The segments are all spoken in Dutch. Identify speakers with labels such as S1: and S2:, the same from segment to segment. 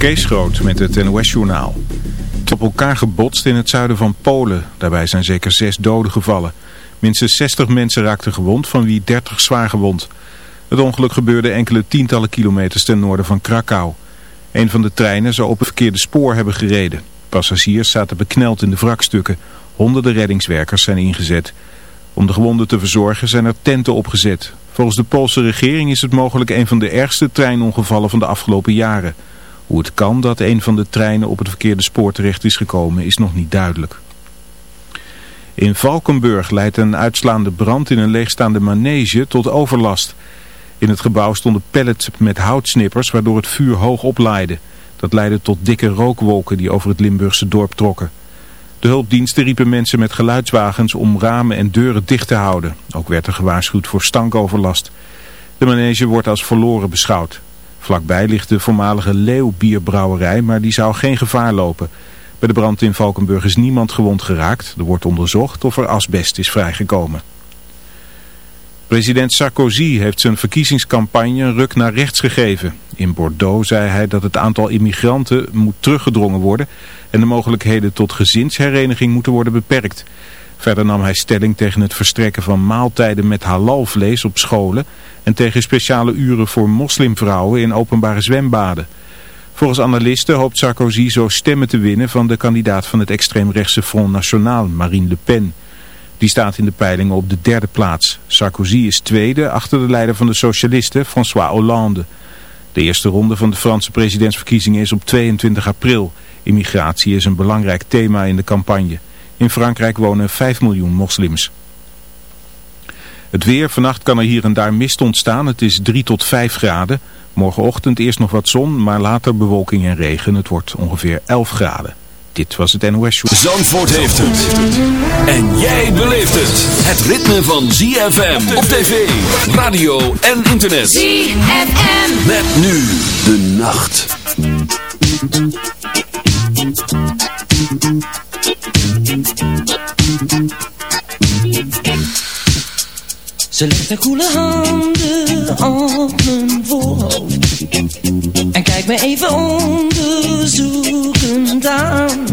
S1: Kees Groot met het NOS-journaal. Op elkaar gebotst in het zuiden van Polen. Daarbij zijn zeker zes doden gevallen. Minstens 60 mensen raakten gewond, van wie 30 zwaar gewond. Het ongeluk gebeurde enkele tientallen kilometers ten noorden van Krakau. Een van de treinen zou op het verkeerde spoor hebben gereden. Passagiers zaten bekneld in de wrakstukken. Honderden reddingswerkers zijn ingezet. Om de gewonden te verzorgen zijn er tenten opgezet. Volgens de Poolse regering is het mogelijk een van de ergste treinongevallen van de afgelopen jaren. Hoe het kan dat een van de treinen op het verkeerde spoor terecht is gekomen is nog niet duidelijk. In Valkenburg leidt een uitslaande brand in een leegstaande manege tot overlast. In het gebouw stonden pallets met houtsnippers waardoor het vuur hoog oplaaide. Dat leidde tot dikke rookwolken die over het Limburgse dorp trokken. De hulpdiensten riepen mensen met geluidswagens om ramen en deuren dicht te houden. Ook werd er gewaarschuwd voor stankoverlast. De manege wordt als verloren beschouwd. Vlakbij ligt de voormalige Leeuwbierbrouwerij, maar die zou geen gevaar lopen. Bij de brand in Valkenburg is niemand gewond geraakt. Er wordt onderzocht of er asbest is vrijgekomen. President Sarkozy heeft zijn verkiezingscampagne een ruk naar rechts gegeven. In Bordeaux zei hij dat het aantal immigranten moet teruggedrongen worden en de mogelijkheden tot gezinshereniging moeten worden beperkt. Verder nam hij stelling tegen het verstrekken van maaltijden met halalvlees op scholen en tegen speciale uren voor moslimvrouwen in openbare zwembaden. Volgens analisten hoopt Sarkozy zo stemmen te winnen van de kandidaat van het extreemrechtse Front National, Marine Le Pen. Die staat in de peilingen op de derde plaats. Sarkozy is tweede achter de leider van de socialisten, François Hollande. De eerste ronde van de Franse presidentsverkiezingen is op 22 april. Immigratie is een belangrijk thema in de campagne. In Frankrijk wonen 5 miljoen moslims. Het weer, vannacht kan er hier en daar mist ontstaan. Het is 3 tot 5 graden. Morgenochtend eerst nog wat zon, maar later bewolking en regen. Het wordt ongeveer 11 graden. Dit was het NOS Show.
S2: Zandvoort heeft het. En jij beleeft het. Het ritme van ZFM op tv, radio en internet.
S3: ZFM.
S2: Met nu de nacht.
S4: Ze legt haar koele handen op mijn voorhoofd En kijkt me even onderzoekend aan.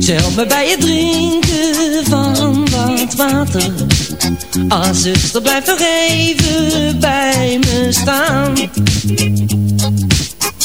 S4: Ze helpt me bij het drinken van wat water. Ah zuster blijf toch even bij me staan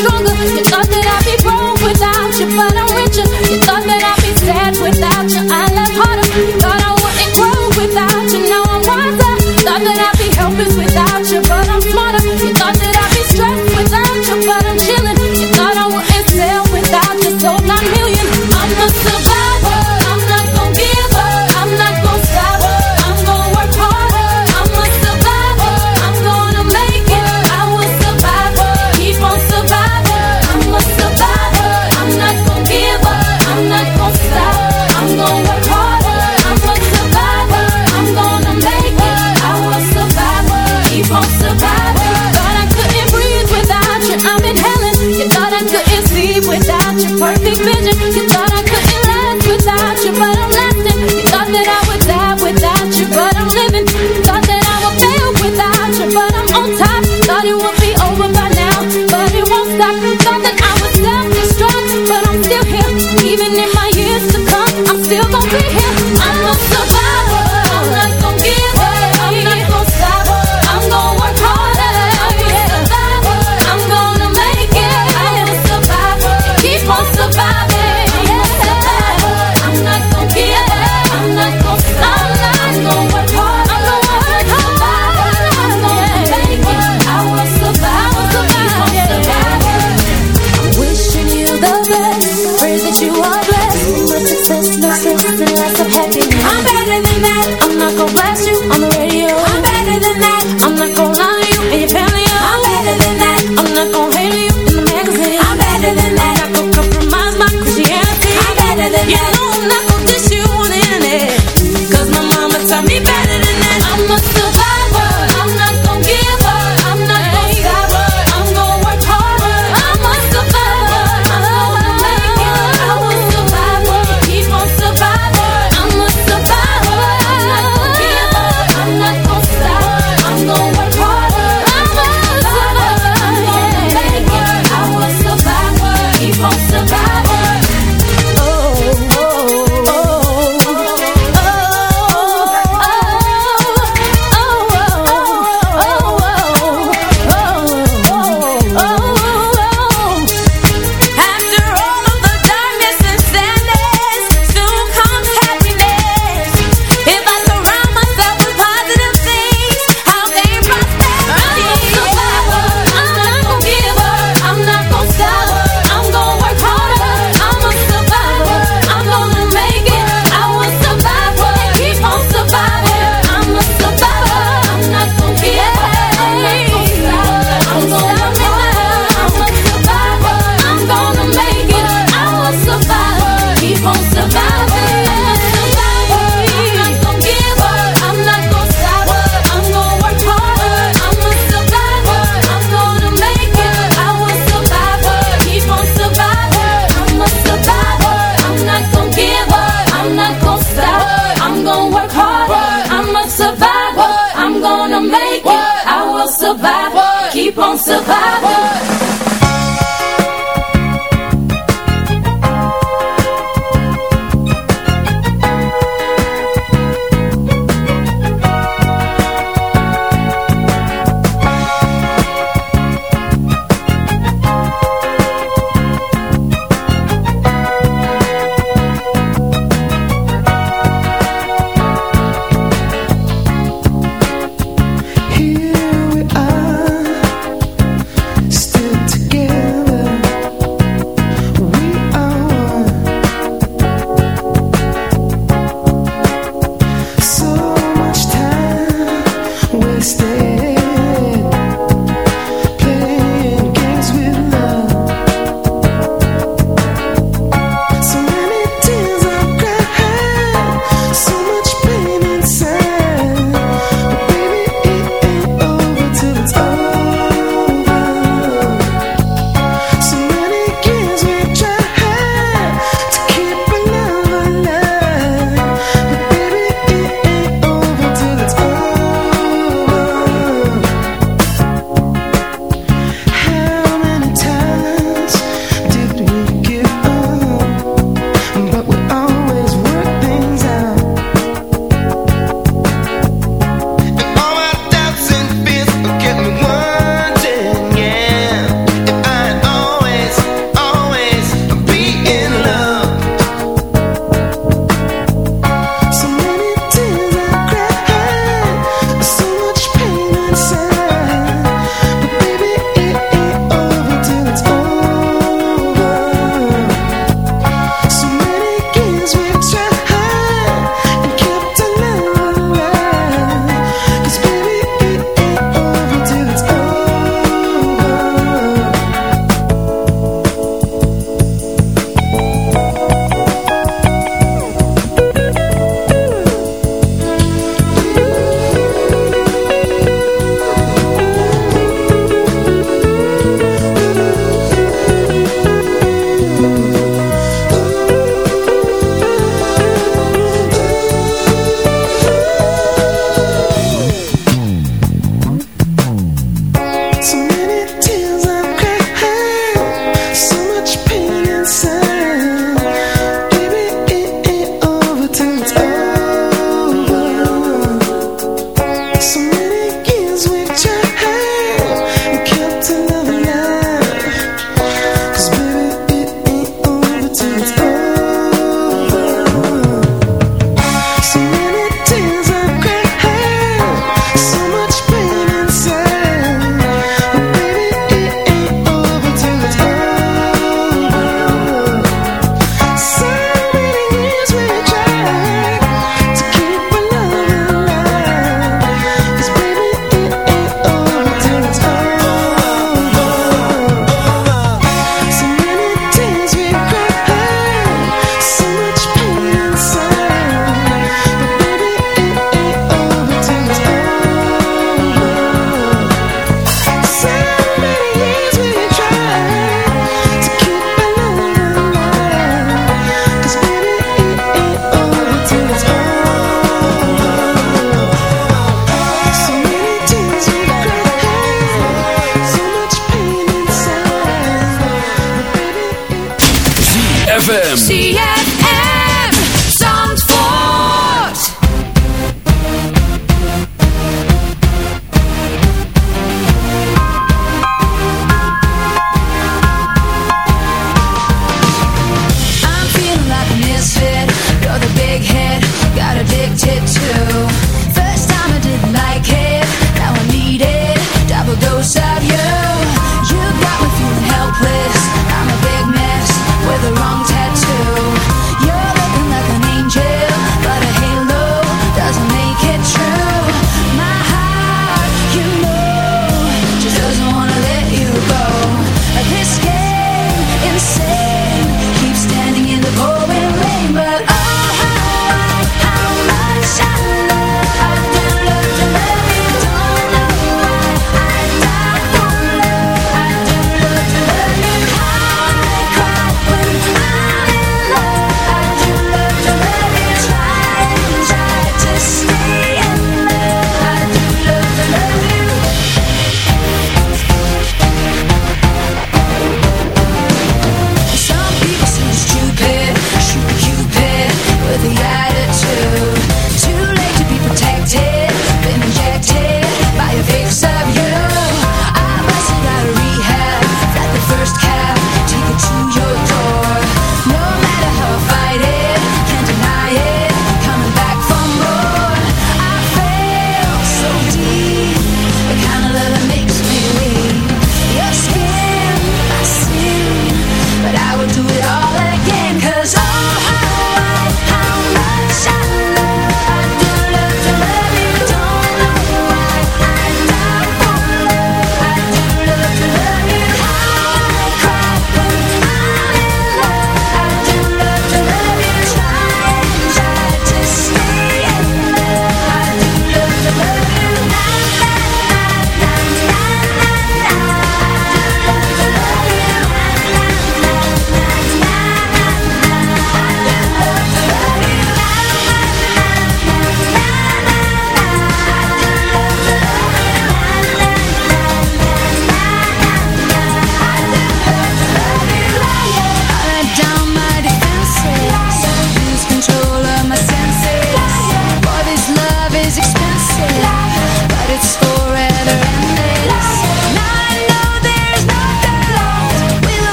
S5: stronger. You thought that I'd be broke without you But I'm richer You thought that I'd be sad without you. I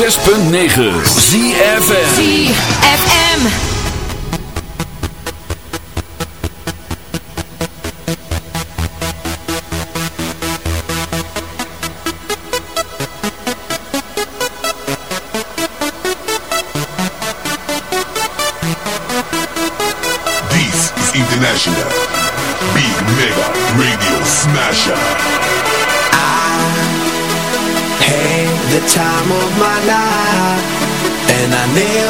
S2: 106.9 ZFM
S3: ZFM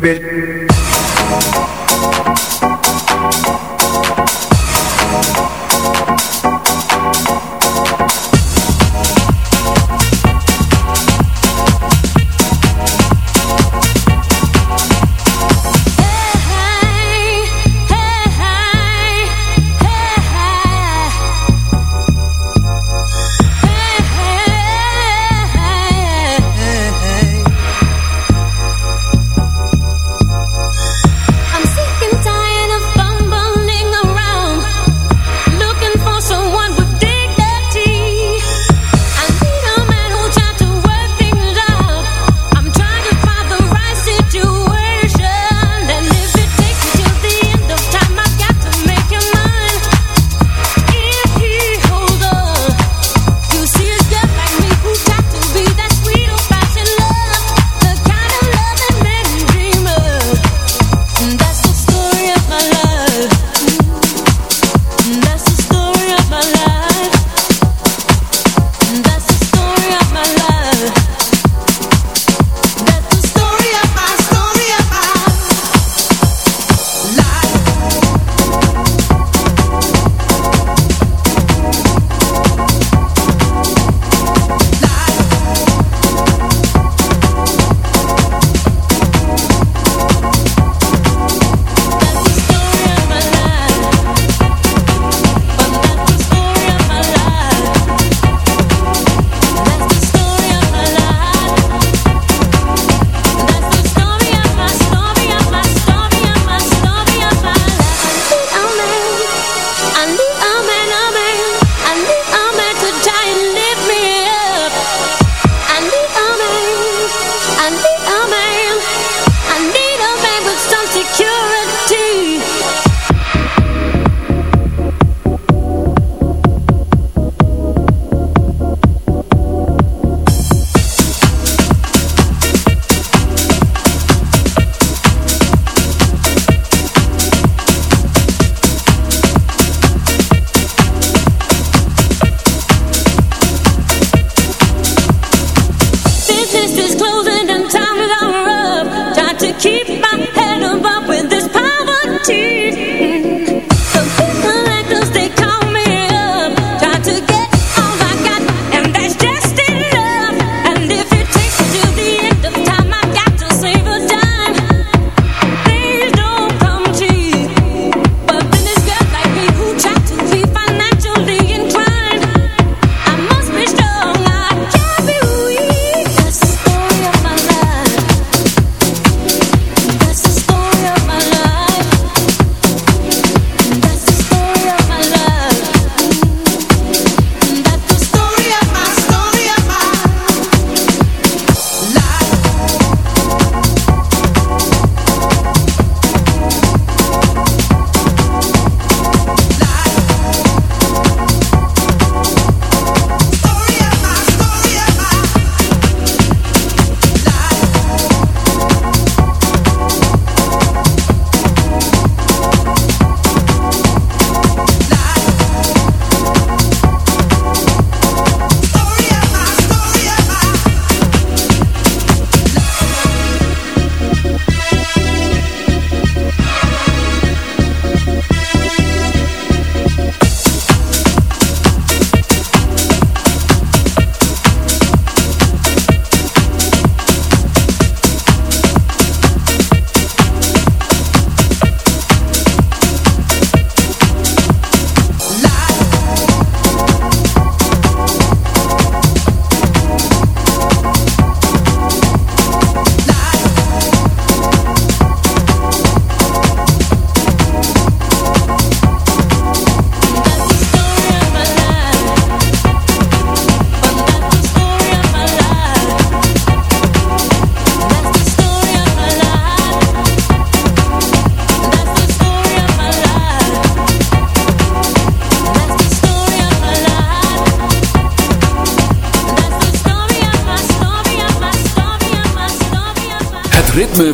S2: keep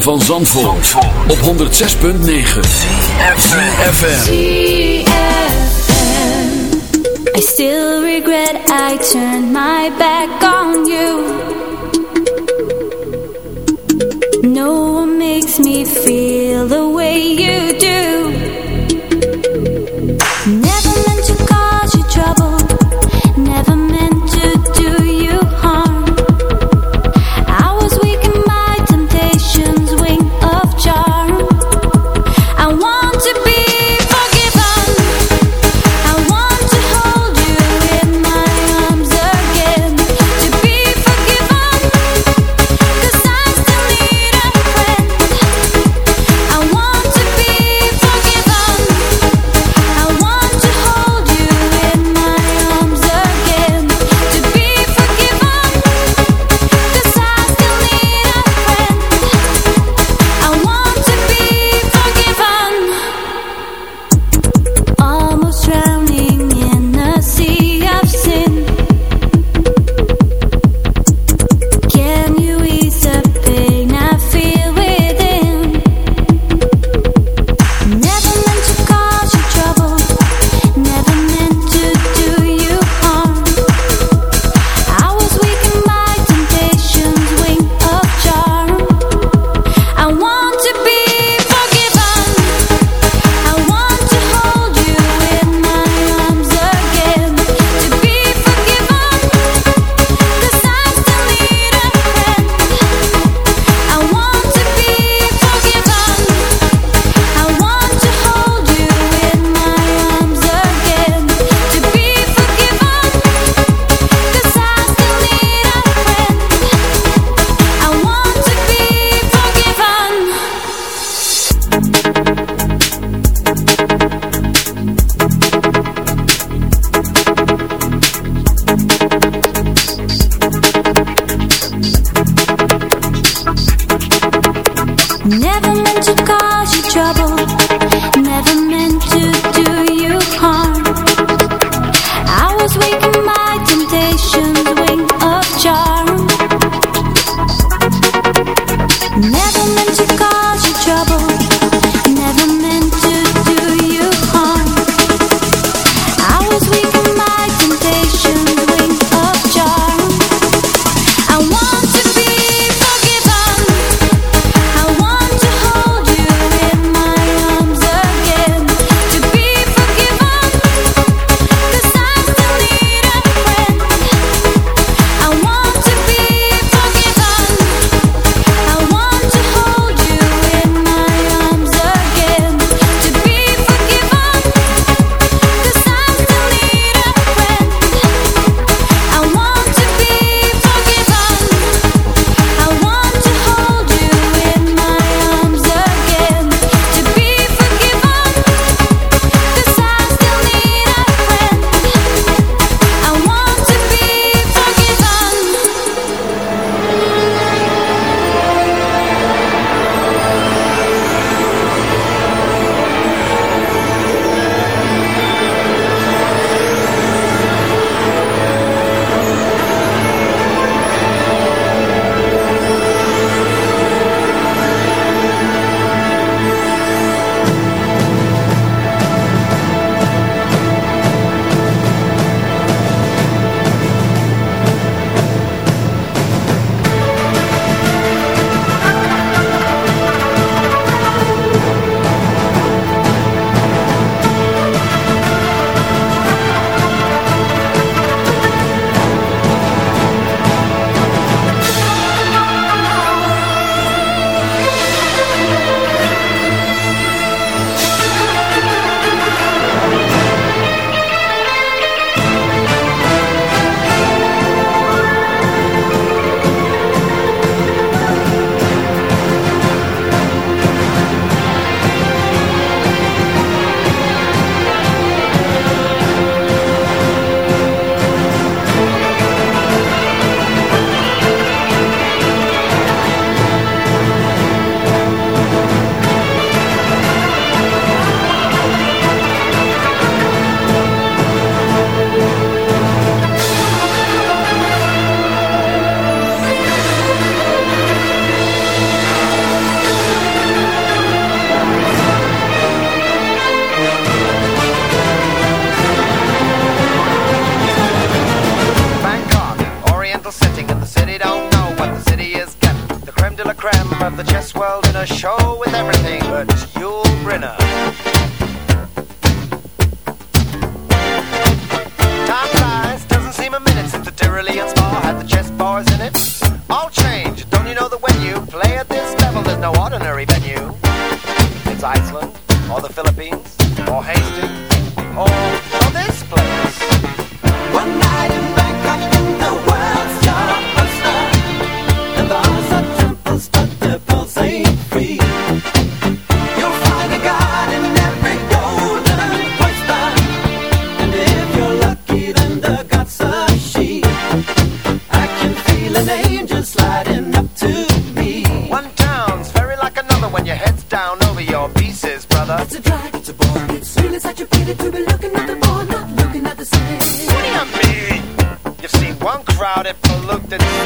S2: van Zandvoort, op 106.9 ZFM
S5: I still regret I turned my back on you. No one makes me feel the way you Never meant to cause you trouble.
S4: looked at